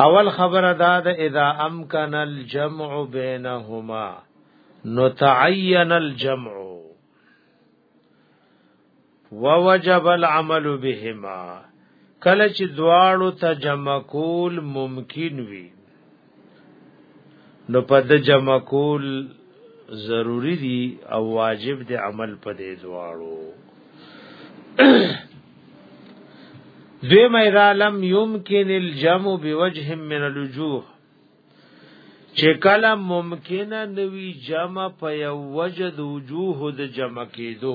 اول خبره دا ده اذا امکن الجمع بینهما نو تعین الجمع ووجب العمل بهما کله چې دواړو ته جمع کول ممکن وي نو په د جمع کول ضروری دي او واجب دي عمل په دې دواړو دوی مېدا لم يمكن الجمع بوجه من الوجوه چې کله ممکن نوي جمع په یو وجد وجوه د جمع کېدو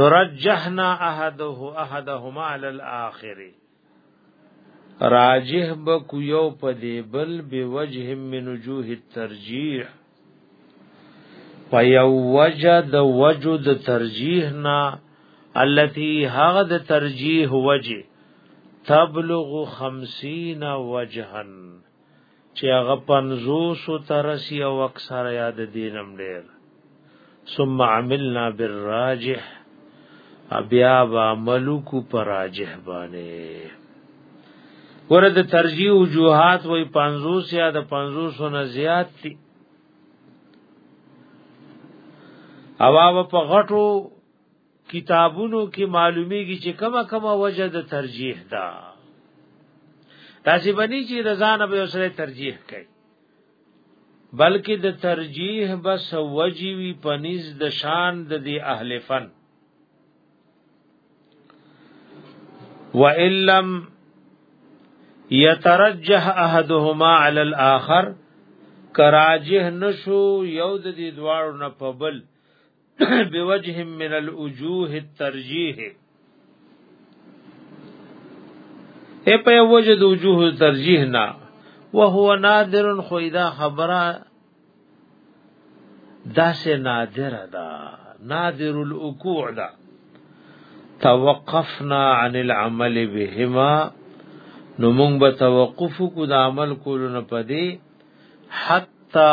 نرجحنا احده احدهما على الاخر راجح بکو یو په دی بل به وجه من وجوه الترجیح په یو وجه د وجود ترجیح نه التي هغه د ترجیح وجه تبلغ 50 وجهن چې هغه پنځوسو ترسی او اکثر یاد دینم ډیر ثم عملنا بالراجح بیا با ملکو پر راجح باندې ورته ترجیح وجوهات وای 50 یا د 500 نه زیات دي او هغه په غټو کتابونو کې معلومیږي چې کما کما وجه د ترجیح ده تاسو باندې چې رضا نه به سره ترجیح کوي بلکې د ترجیح بس وجی وی پنیز د شان د دی اهل فن و ان لم يترجح احدهما على الاخر کراجه نشو یو د دې دواړو نه په بل بوجه من الوجوه الترجیح اے په وجه د وجوه ترجیح نه وهو نادر خو دا خبره داسې نادر ده نادر الوقوع ده توقفنا عن العمل بهما نو مونږ به توقف کو د عمل کولو نه پدې حتا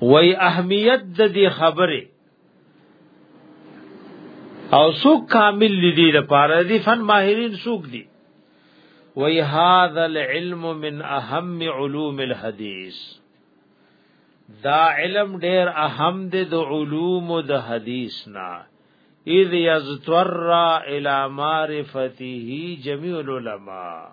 وای اهمیت د دې خبره او سوق کامل لدی لپاره دی فن ماهرین سوق دی وای هاذا العلم من اهم علوم الحديث دا علم ډیر اهم دی د علوم د حدیث نه اذ یذتر الى معرفته جميع العلماء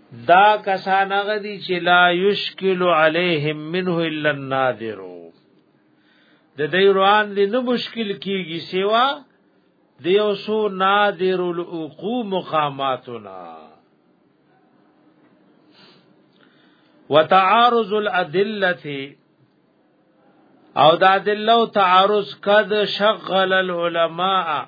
دا کسان غدي چې لا یشکل علیهم منه الا الناذر د دې روان دي نه مشکل کیږي سیوا د یو سو نادر العقو مقاماتنا وتعارض الادله او دا دلو تعارض قد شغل العلماء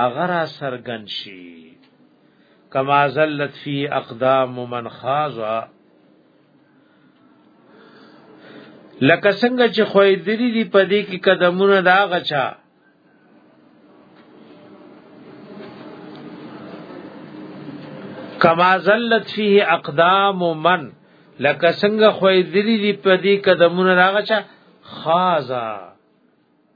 هغه را سرګن شي کما زلت فی اقدام من خاضا لکه څنګه چې خوې دری دی په دې کې قدمونه دا غچا کما زلت فيه اقدام من لکه څنګه خوې دری دی په دې قدمونه دا غچا خاضا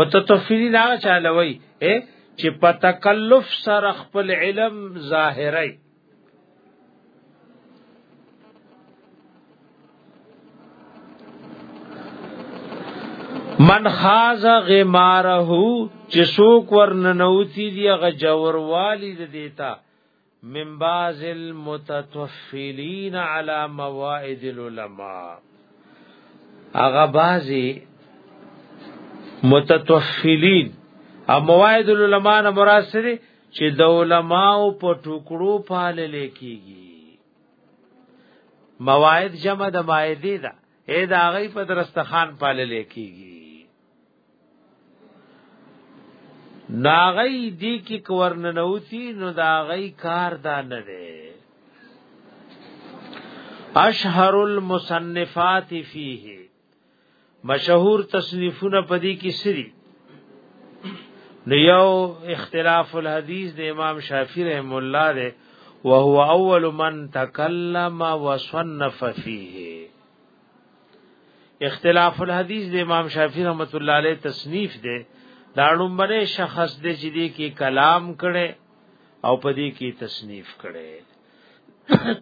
متطفلین هغه چاله وای چې په تکلف سره خپل علم ظاهري من خاز غماره چې څوک ورننوتی دی غجور والی دیتا من بعض المتطفلین علی مواعظ العلماء اغا بعضی متطفلین او مواعظ العلماء نه مراد سره چې د علماو په ټوکړو پالل کیږي مواعظ جمع د مائده ده اې دا غي په درستخان پالل کیږي ناغی دی کی کورننوتی نو داغی کار دا نه دی اشهر المصنفات فيه مشهور تصنیفونه پدی کی سری نو یو اختلاف الحدیث د امام شافعی رحم الله ده وهو اول من تکلم وصنف فيه اختلاف الحدیث د امام شافعی رحمت الله علیه تصنیف دی دا لومبنه شخص دی چې دی کې کلام کړي او پدې کې تصنیف کړي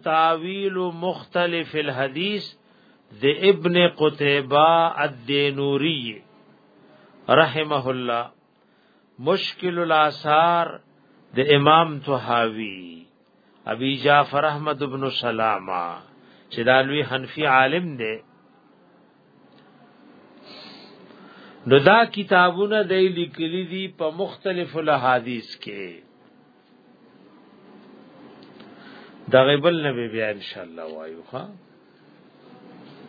تاویل مختلف الحدیث د ابن قتیبه الدینوری رحمه الله مشکل الاثار د امام طحاوی ابي جعفر احمد ابن سلامه چې دا لوی حنفي عالم دی نو دا کتابونه د لیکلي دي په مختلفو احادیث کې دا غیبل نبی بیا ان شاء الله وایو ها